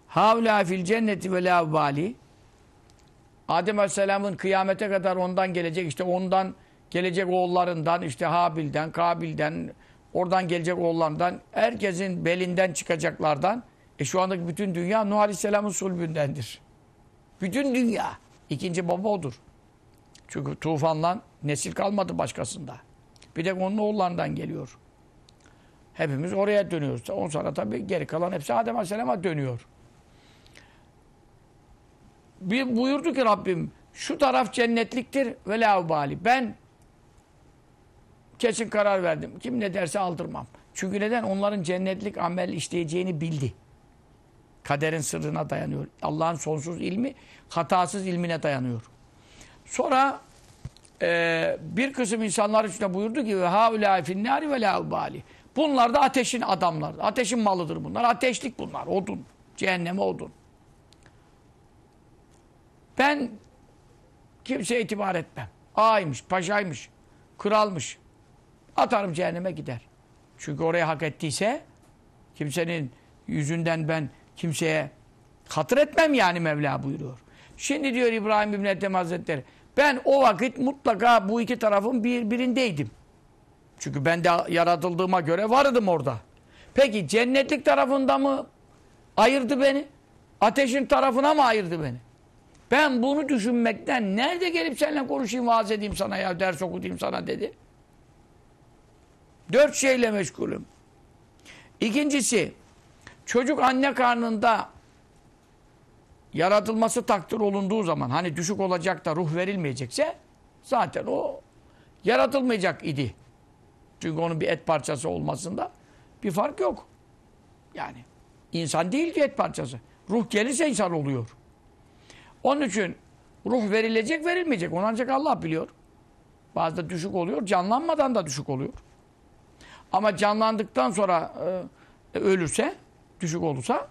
Havla fil cenneti ve la bali Adem Aleyhisselam'ın kıyamete kadar ondan gelecek işte ondan gelecek oğullarından işte Habil'den, Kabil'den oradan gelecek oğullarından herkesin belinden çıkacaklardan e şu andaki bütün dünya Nuh Aleyhisselam'ın sulbündendir. Bütün dünya. ikinci baba odur. Çünkü tufanla nesil kalmadı başkasında. Bir de onun oğullarından geliyor. Hepimiz oraya dönüyoruz. On sonra tabii geri kalan hepsi Adem Aleyhisselam'a dönüyor. Bir buyurdu ki Rabbim şu taraf cennetliktir ve laubali. Ben kesin karar verdim. Kim ne derse aldırmam. Çünkü neden? Onların cennetlik amel işleyeceğini bildi. Kaderin sırrına dayanıyor. Allah'ın sonsuz ilmi hatasız ilmine dayanıyor. Sonra e, bir kısım insanlar için buyurdu ki haulâ finnâri ve laubali. Bunlar da ateşin adamlar. Ateşin malıdır bunlar. Ateşlik bunlar. Odun. Cehenneme odun. Ben kimseye itibar etmem. Ağaymış, paşaymış, kralmış. Atarım cehenneme gider. Çünkü oraya hak ettiyse kimsenin yüzünden ben kimseye hatır etmem yani Mevla buyuruyor. Şimdi diyor İbrahim İbn Ethem Hazretleri ben o vakit mutlaka bu iki tarafın birbirindeydim. Çünkü ben de yaratıldığıma göre vardım orada. Peki cennetlik tarafında mı ayırdı beni? Ateşin tarafına mı ayırdı beni? Ben bunu düşünmekten nerede gelip seninle konuşayım, vaaz edeyim sana ya, ders okutayım sana dedi. Dört şeyle meşgulüm. İkincisi, çocuk anne karnında yaratılması takdir olunduğu zaman, hani düşük olacak da ruh verilmeyecekse, zaten o yaratılmayacak idi. Çünkü onun bir et parçası olmasında bir fark yok. Yani insan değil ki et parçası. Ruh gelirse insan oluyor. Onun için ruh verilecek verilmeyecek. Onu ancak Allah biliyor. Bazıda düşük oluyor. Canlanmadan da düşük oluyor. Ama canlandıktan sonra e, ölürse, düşük olursa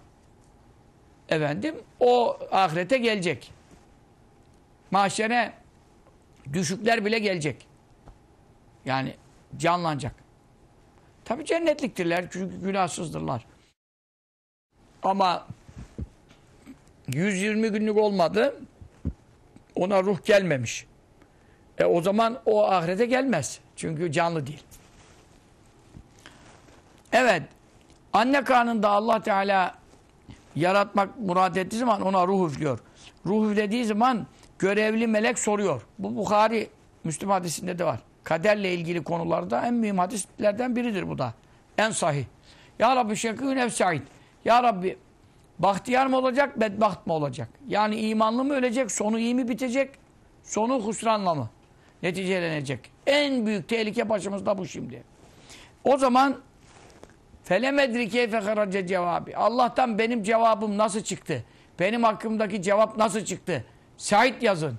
efendim o ahirete gelecek. Mahşere düşükler bile gelecek. Yani canlanacak. Tabi cennetliktirler çünkü günahsızdırlar. Ama 120 günlük olmadı. Ona ruh gelmemiş. E o zaman o ahirete gelmez. Çünkü canlı değil. Evet. Anne karnında Allah Teala yaratmak murad ettiği zaman ona ruh üflüyor. Ruh üflediği zaman görevli melek soruyor. Bu Bukhari Müslüm hadisinde de var. Kaderle ilgili konularda en mühim hadislerden biridir bu da. En sahih. Ya Rabbi şekû nefsa'id. Ya Rabbi bahtiyar mı olacak, bedbaht mı olacak? Yani imanlı mı ölecek, sonu iyi mi bitecek, sonu husranla mı neticelenecek? En büyük tehlike başımızda bu şimdi. O zaman felemedri keyfe harace cevabı. Allah'tan benim cevabım nasıl çıktı? Benim hakkımdaki cevap nasıl çıktı? Said yazın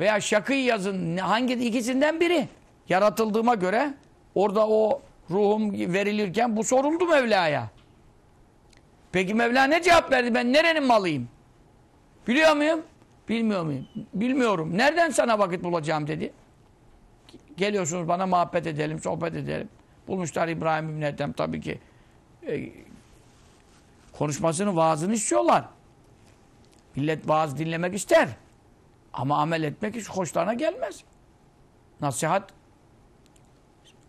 veya Şakî yazın. Hangi ikisinden biri? Yaratıldığıma göre orada o ruhum verilirken bu soruldu Mevla'ya. Peki Mevla ne cevap verdi? Ben nerenin malıyım? Biliyor muyum? Bilmiyor muyum? Bilmiyorum. Nereden sana vakit bulacağım dedi. Geliyorsunuz bana muhabbet edelim, sohbet edelim. Bulmuşlar İbrahim İbni Ethem tabii ki. E, konuşmasını, vaazını istiyorlar. Millet vaaz dinlemek ister. Ama amel etmek hiç hoşlarına gelmez. Nasihat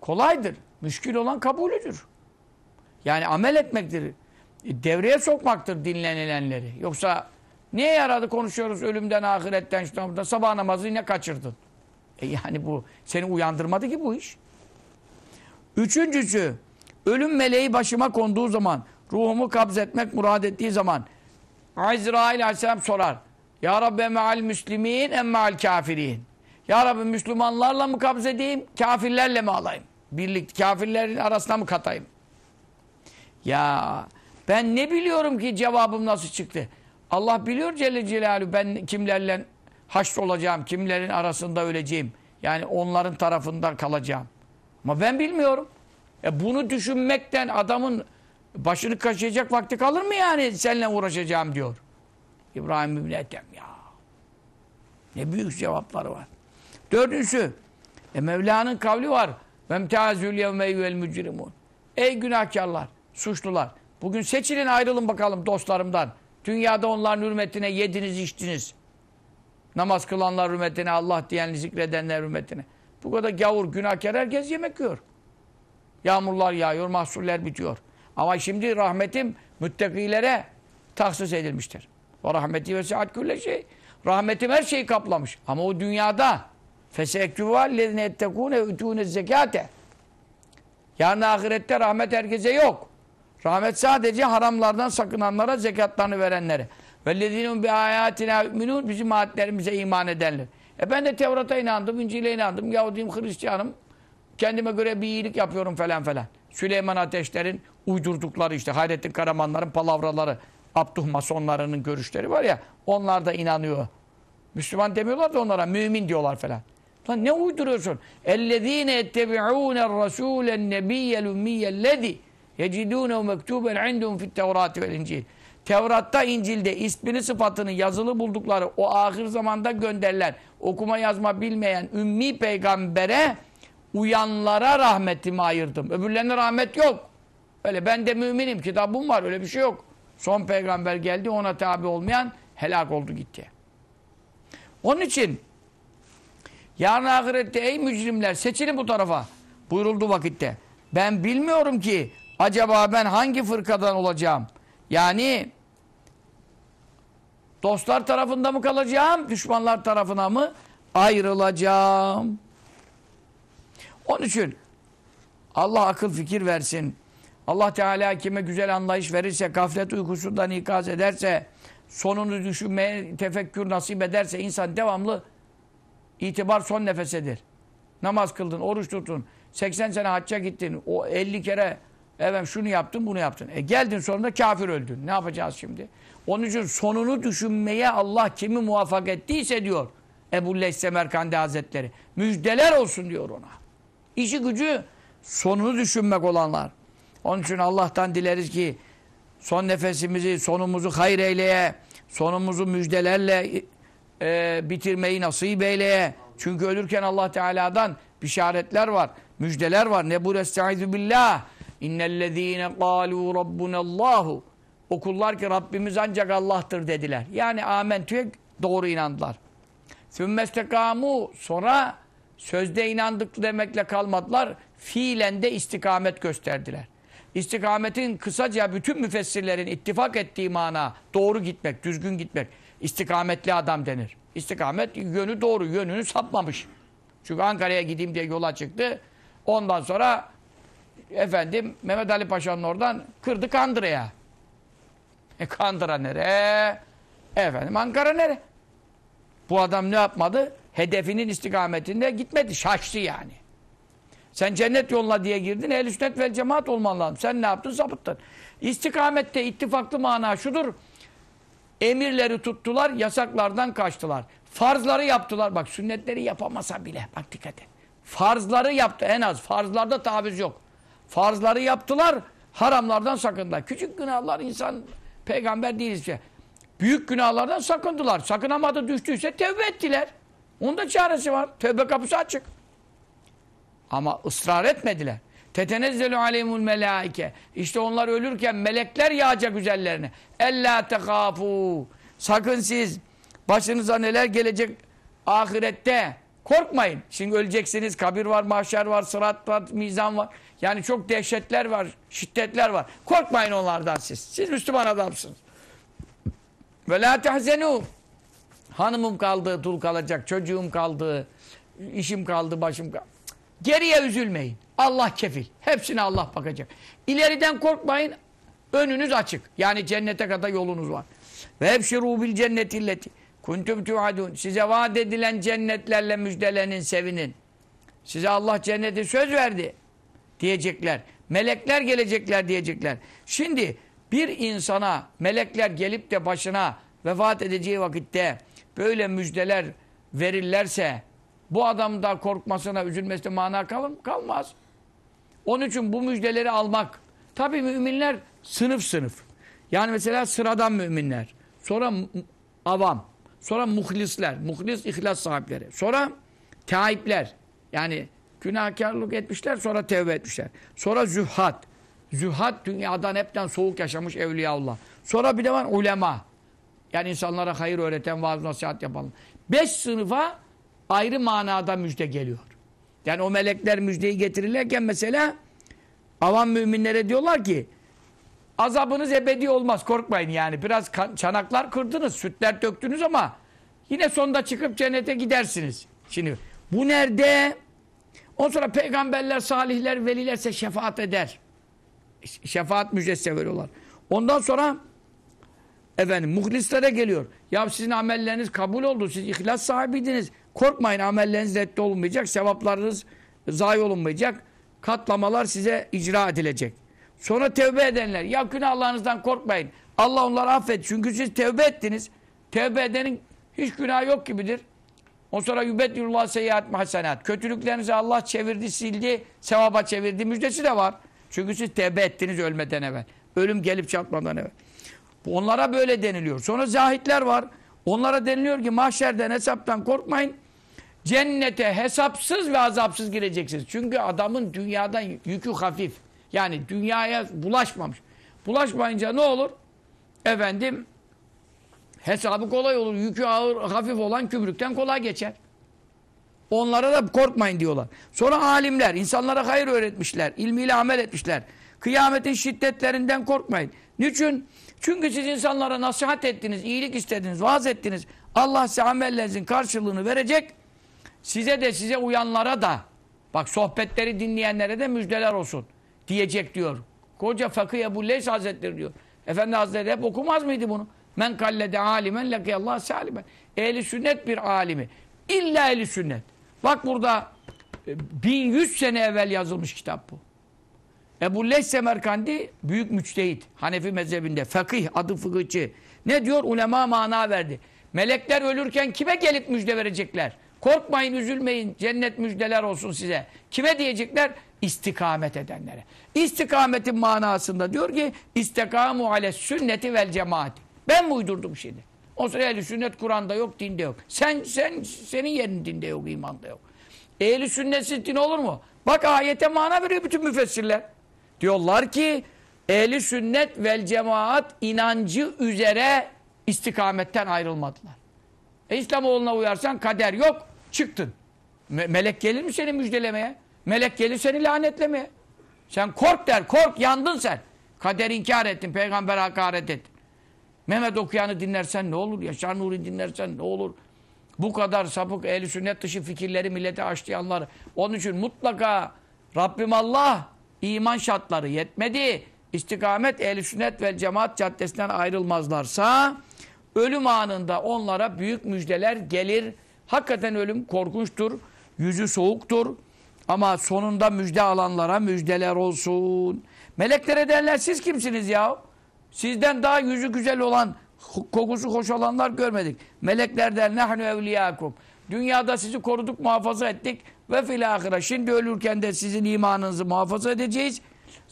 kolaydır. Müşkül olan kabulüdür. Yani amel etmektir. E, devreye sokmaktır dinlenilenleri. Yoksa niye yaradı konuşuyoruz ölümden, ahiretten, şundan, sabah namazı yine kaçırdın. E yani bu seni uyandırmadı ki bu iş. Üçüncüsü, ölüm meleği başıma konduğu zaman, ruhumu kabz etmek murad ettiği zaman, Azrail aleyhisselam sorar. Ya Rabbi me'al müslimin em me'al kafirin. Ya Rabbi Müslümanlarla mı kabz edeyim, kafirlerle mi alayım? Birlik kafirlerin arasına mı katayım? Ya ben ne biliyorum ki cevabım nasıl çıktı? Allah biliyor Celle Celaluhu ben kimlerle haşr olacağım, kimlerin arasında öleceğim. Yani onların tarafında kalacağım. Ama ben bilmiyorum. E bunu düşünmekten adamın Başını kaşıyacak vakti kalır mı yani seninle uğraşacağım diyor. İbrahim İbni Ethem ya. Ne büyük cevapları var. Dördüncüsü, e Mevla'nın kavli var. Vemtazül yevme eyyüel mücrimun. Ey günahkarlar, suçlular. Bugün seçilin ayrılın bakalım dostlarımdan. Dünyada onların hürmetine yediniz içtiniz. Namaz kılanlar hürmetine, Allah diyen zikredenler hürmetine. Bu kadar gavur, günahkar herkes yemek yiyor. Yağmurlar yağıyor, mahsuller bitiyor. Ama şimdi rahmetim müttakilere tahsis edilmiştir. Ve rahmeti ve saat külle şey. Rahmetim her şeyi kaplamış. Ama o dünyada fesektüvallezine ettekûne ütûne zekâte Yarın ahirette rahmet herkese yok. Rahmet sadece haramlardan sakınanlara, zekatlarını verenlere. Vellezinun bi ayatina yu'minun bizim ayetlerimize iman edenler. E ben de Tevrat'a inandım, İncil'e inandım, Yahudiyim, Hristiyanım. Kendime göre bir iyilik yapıyorum falan falan. Süleyman Ateşler'in uydurdukları işte, Hayrettin Karamanların palavraları, Abduh Masonlarının görüşleri var ya, onlar da inanıyor. Müslüman demiyorlar da onlara, mümin diyorlar falan. Lan ne uyduruyorsun? اَلَّذ۪ينَ يَتَّبِعُونَ الرَّسُولَ النَّبِيَّ الْاُمِّيَّ الَّذ۪ي يَجِدُونَهُ مَكْتُوبًا عِنْدُهُمْ فِي التَّوْرَاتِ وَالْاِنْجِيلِ Tevrat'ta, İncil'de ismini, sıfatını yazılı buldukları o ahir zamanda gönderilen, okuma yazma bilmeyen ümmi peygambere uyanlara rahmetimi ayırdım. Öbürlerine rahmet yok. Öyle ben de müminim, kitabım var, öyle bir şey yok. Son peygamber geldi, ona tabi olmayan helak oldu gitti. Onun için yarın ahirette ey mücrimler seçilin bu tarafa buyuruldu vakitte. Ben bilmiyorum ki acaba ben hangi fırkadan olacağım? Yani dostlar tarafında mı kalacağım, düşmanlar tarafına mı ayrılacağım? Onun için Allah akıl fikir versin. Allah Teala kime güzel anlayış verirse, gaflet uykusundan ikaz ederse, sonunu düşünmeye tefekkür nasip ederse insan devamlı itibar son nefesedir. Namaz kıldın, oruç tutun, 80 sene hacca gittin, o 50 kere efendim şunu yaptın, bunu yaptın. E geldin sonunda kafir öldün. Ne yapacağız şimdi? Onun için sonunu düşünmeye Allah kimi muvaffak ettiyse diyor Ebu Leys Semerkandi Hazretleri. Müjdeler olsun diyor ona. İşi gücü sonunu düşünmek olanlar. Onun için Allah'tan dileriz ki son nefesimizi, sonumuzu hayır eyleye, sonumuzu müjdelerle e, bitirmeyi nasip eyleye. Çünkü ölürken Allah Teala'dan bişaretler var, müjdeler var. Ne bu estaizu billah. İnnellezîne kâlû rabbunallahu. O kullar ki Rabbimiz ancak Allah'tır dediler. Yani amentüye doğru inandılar. Sümmestekâmû. Sonra sözde inandık demekle kalmadılar. Fiilen de istikamet gösterdiler. İstikametin kısaca bütün müfessirlerin ittifak ettiği mana doğru gitmek, düzgün gitmek. İstikametli adam denir. İstikamet yönü doğru, yönünü sapmamış. Çünkü Ankara'ya gideyim diye yola çıktı. Ondan sonra efendim Mehmet Ali Paşa'nın oradan kırdı Kandıra'ya. E Kandıra nere? Efendim Ankara nere? Bu adam ne yapmadı? Hedefinin istikametinde gitmedi. Şaştı yani. Sen cennet yoluna diye girdin. Ehl-i sünnet vel cemaat olman lazım. Sen ne yaptın? Sapıttın. İstikamette ittifaklı mana şudur. Emirleri tuttular, yasaklardan kaçtılar. Farzları yaptılar. Bak sünnetleri yapamasa bile. Bak dikkat et. Farzları yaptı en az. Farzlarda taviz yok. Farzları yaptılar, haramlardan sakındılar. Küçük günahlar insan peygamber değiliz. Büyük günahlardan sakındılar. Sakınamadı düştüyse tevbe ettiler. Onda çaresi var. Tevbe kapısı açık. Ama ısrar etmediler. Tetenezzelu aleyhimul melaike. İşte onlar ölürken melekler yağacak üzerlerine. Ella tekâfû. Sakın siz başınıza neler gelecek ahirette korkmayın. Şimdi öleceksiniz. Kabir var, mahşer var, sırat var, mizan var. Yani çok dehşetler var, şiddetler var. Korkmayın onlardan siz. Siz Müslüman adamsınız. Ve la tehzenû. Hanımım kaldı, dul kalacak, çocuğum kaldı, işim kaldı, başım kaldı. Geriye üzülmeyin. Allah kefil. Hepsine Allah bakacak. İleriden korkmayın. Önünüz açık. Yani cennete kadar yolunuz var. Ve hepşirû bil cennetilleti. Kuntum tuadun. Size vaat edilen cennetlerle müjdelenin, sevinin. Size Allah cenneti söz verdi. Diyecekler. Melekler gelecekler diyecekler. Şimdi bir insana melekler gelip de başına vefat edeceği vakitte böyle müjdeler verirlerse bu adam da korkmasına, üzülmesine mana kalır, kalmaz. Onun için bu müjdeleri almak. Tabi müminler sınıf sınıf. Yani mesela sıradan müminler, sonra avam, sonra muhlisler, muhlis ihlas sahipleri, sonra taipler. Yani günahkarlık etmişler, sonra tevbe etmişler. Sonra zühhat. Zühhat dünyadan hepten soğuk yaşamış evliyaullah. Sonra bir de var ulema. Yani insanlara hayır öğreten, vaaz nasihat yapan. Beş sınıfa ayrı manada müjde geliyor. Yani o melekler müjdeyi getirirlerken mesela avam müminlere diyorlar ki azabınız ebedi olmaz korkmayın yani. Biraz çanaklar kırdınız, sütler döktünüz ama yine sonunda çıkıp cennete gidersiniz. Şimdi bu nerede? Ondan sonra peygamberler, salihler, velilerse şefaat eder. Şefaat müjdesi veriyorlar. Ondan sonra efendim muhlislere geliyor. Ya sizin amelleriniz kabul oldu. Siz ihlas sahibiydiniz. Korkmayın amelleriniz reddolunmayacak. Sevaplarınız zayi olunmayacak. Katlamalar size icra edilecek. Sonra tevbe edenler. Ya günahlarınızdan korkmayın. Allah onları affet. Çünkü siz tevbe ettiniz. Tevbe edenin hiç günah yok gibidir. O sonra yübeddülullah seyyiat hasenat. Kötülüklerinizi Allah çevirdi, sildi, sevaba çevirdi. Müjdesi de var. Çünkü siz tevbe ettiniz ölmeden evvel. Ölüm gelip çatmadan evvel. Onlara böyle deniliyor. Sonra zahitler var. Onlara deniliyor ki mahşerden hesaptan korkmayın. Cennete hesapsız ve azapsız gireceksiniz. Çünkü adamın dünyadan yükü hafif. Yani dünyaya bulaşmamış. Bulaşmayınca ne olur? Efendim hesabı kolay olur. Yükü ağır, hafif olan kübrükten kolay geçer. Onlara da korkmayın diyorlar. Sonra alimler, insanlara hayır öğretmişler, ilmiyle amel etmişler. Kıyametin şiddetlerinden korkmayın. Niçin? Çünkü siz insanlara nasihat ettiniz, iyilik istediniz, vaaz ettiniz. Allah size amellerinizin karşılığını verecek. Size de size uyanlara da bak sohbetleri dinleyenlere de müjdeler olsun diyecek diyor. Koca Fakih Ebu Leys Hazretleri diyor. Efendi Hazretleri hep okumaz mıydı bunu? Men kallede alimen lekiyallah salimen. Ehli sünnet bir alimi. İlla ehli sünnet. Bak burada e, 1100 sene evvel yazılmış kitap bu. Ebu Leys Semerkandi büyük müçtehit. Hanefi mezhebinde. Fakih adı fıkıhçı. Ne diyor? Ulema mana verdi. Melekler ölürken kime gelip müjde verecekler? Korkmayın, üzülmeyin. Cennet müjdeler olsun size. Kime diyecekler? İstikamet edenlere. İstikametin manasında diyor ki istikamu ale sünneti vel cemaat. Ben mi uydurdum şimdi? O sırada ehli sünnet Kur'an'da yok, dinde yok. Sen sen senin yerin dinde yok, imanda yok. Ehli sünnetsiz din olur mu? Bak ayete mana veriyor bütün müfessirler. Diyorlar ki ehli sünnet vel cemaat inancı üzere istikametten ayrılmadılar. E İslamoğlu'na uyarsan kader yok, çıktın. Me- melek gelir mi seni müjdelemeye? Melek gelir seni lanetlemeye. Sen kork der, kork, yandın sen. Kader inkar ettin, peygamber hakaret ettin. Mehmet okuyanı dinlersen ne olur? Yaşar Nuri dinlersen ne olur? Bu kadar sapık ehli sünnet dışı fikirleri millete açlayanlar. Onun için mutlaka Rabbim Allah iman şartları yetmedi. İstikamet ehli sünnet ve cemaat caddesinden ayrılmazlarsa ölüm anında onlara büyük müjdeler gelir. Hakikaten ölüm korkunçtur. Yüzü soğuktur. Ama sonunda müjde alanlara müjdeler olsun. Meleklere derler siz kimsiniz ya? Sizden daha yüzü güzel olan, kokusu hoş olanlar görmedik. Melekler der nahnu evliyakum. Dünyada sizi koruduk, muhafaza ettik. Ve fil. Şimdi ölürken de sizin imanınızı muhafaza edeceğiz.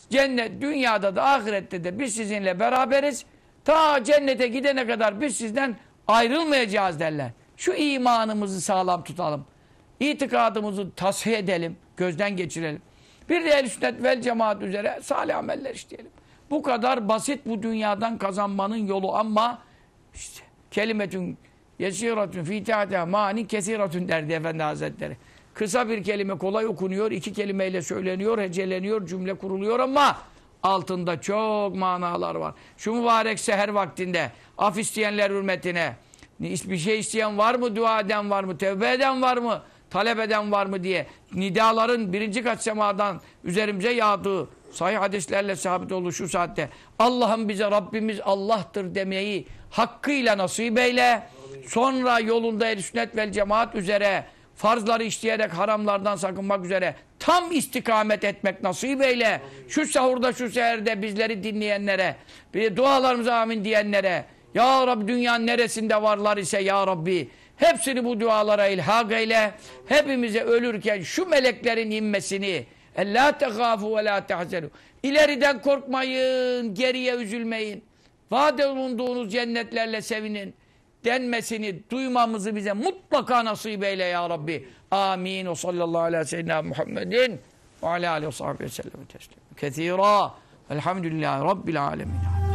Cennet, dünyada da ahirette de biz sizinle beraberiz. Ta cennete gidene kadar biz sizden ayrılmayacağız derler. Şu imanımızı sağlam tutalım. İtikadımızı tasfiye edelim. Gözden geçirelim. Bir de el sünnet vel cemaat üzere salih ameller işleyelim. Bu kadar basit bu dünyadan kazanmanın yolu ama işte kelimetün yesiratün fi teatiha mani kesiratün derdi Efendi Hazretleri. Kısa bir kelime kolay okunuyor, iki kelimeyle söyleniyor, heceleniyor, cümle kuruluyor ama altında çok manalar var. Şu mübarek seher vaktinde af isteyenler hürmetine bir şey isteyen var mı, dua eden var mı, tevbe eden var mı, talep eden var mı diye nidaların birinci kat semadan üzerimize yağdığı sahih hadislerle sabit olduğu şu saatte Allah'ım bize Rabbimiz Allah'tır demeyi hakkıyla nasip eyle. Sonra yolunda el sünnet vel cemaat üzere farzları işleyerek haramlardan sakınmak üzere tam istikamet etmek nasip eyle. Şu sahurda şu seherde bizleri dinleyenlere bir dualarımıza amin diyenlere ya Rabbi dünyanın neresinde varlar ise ya Rabbi hepsini bu dualara ilhak eyle. Hepimize ölürken şu meleklerin inmesini Ella tehâfu ve la tehzenu. İleriden korkmayın, geriye üzülmeyin. Vaat olunduğunuz cennetlerle sevinin denmesini duymamızı bize mutlaka nasip eyle ya Rabbi. Amin. O sallallahu aleyhi ve sellem Muhammedin ve ala aleyhi ve sellem. Kethira. Elhamdülillahi Rabbil alemin.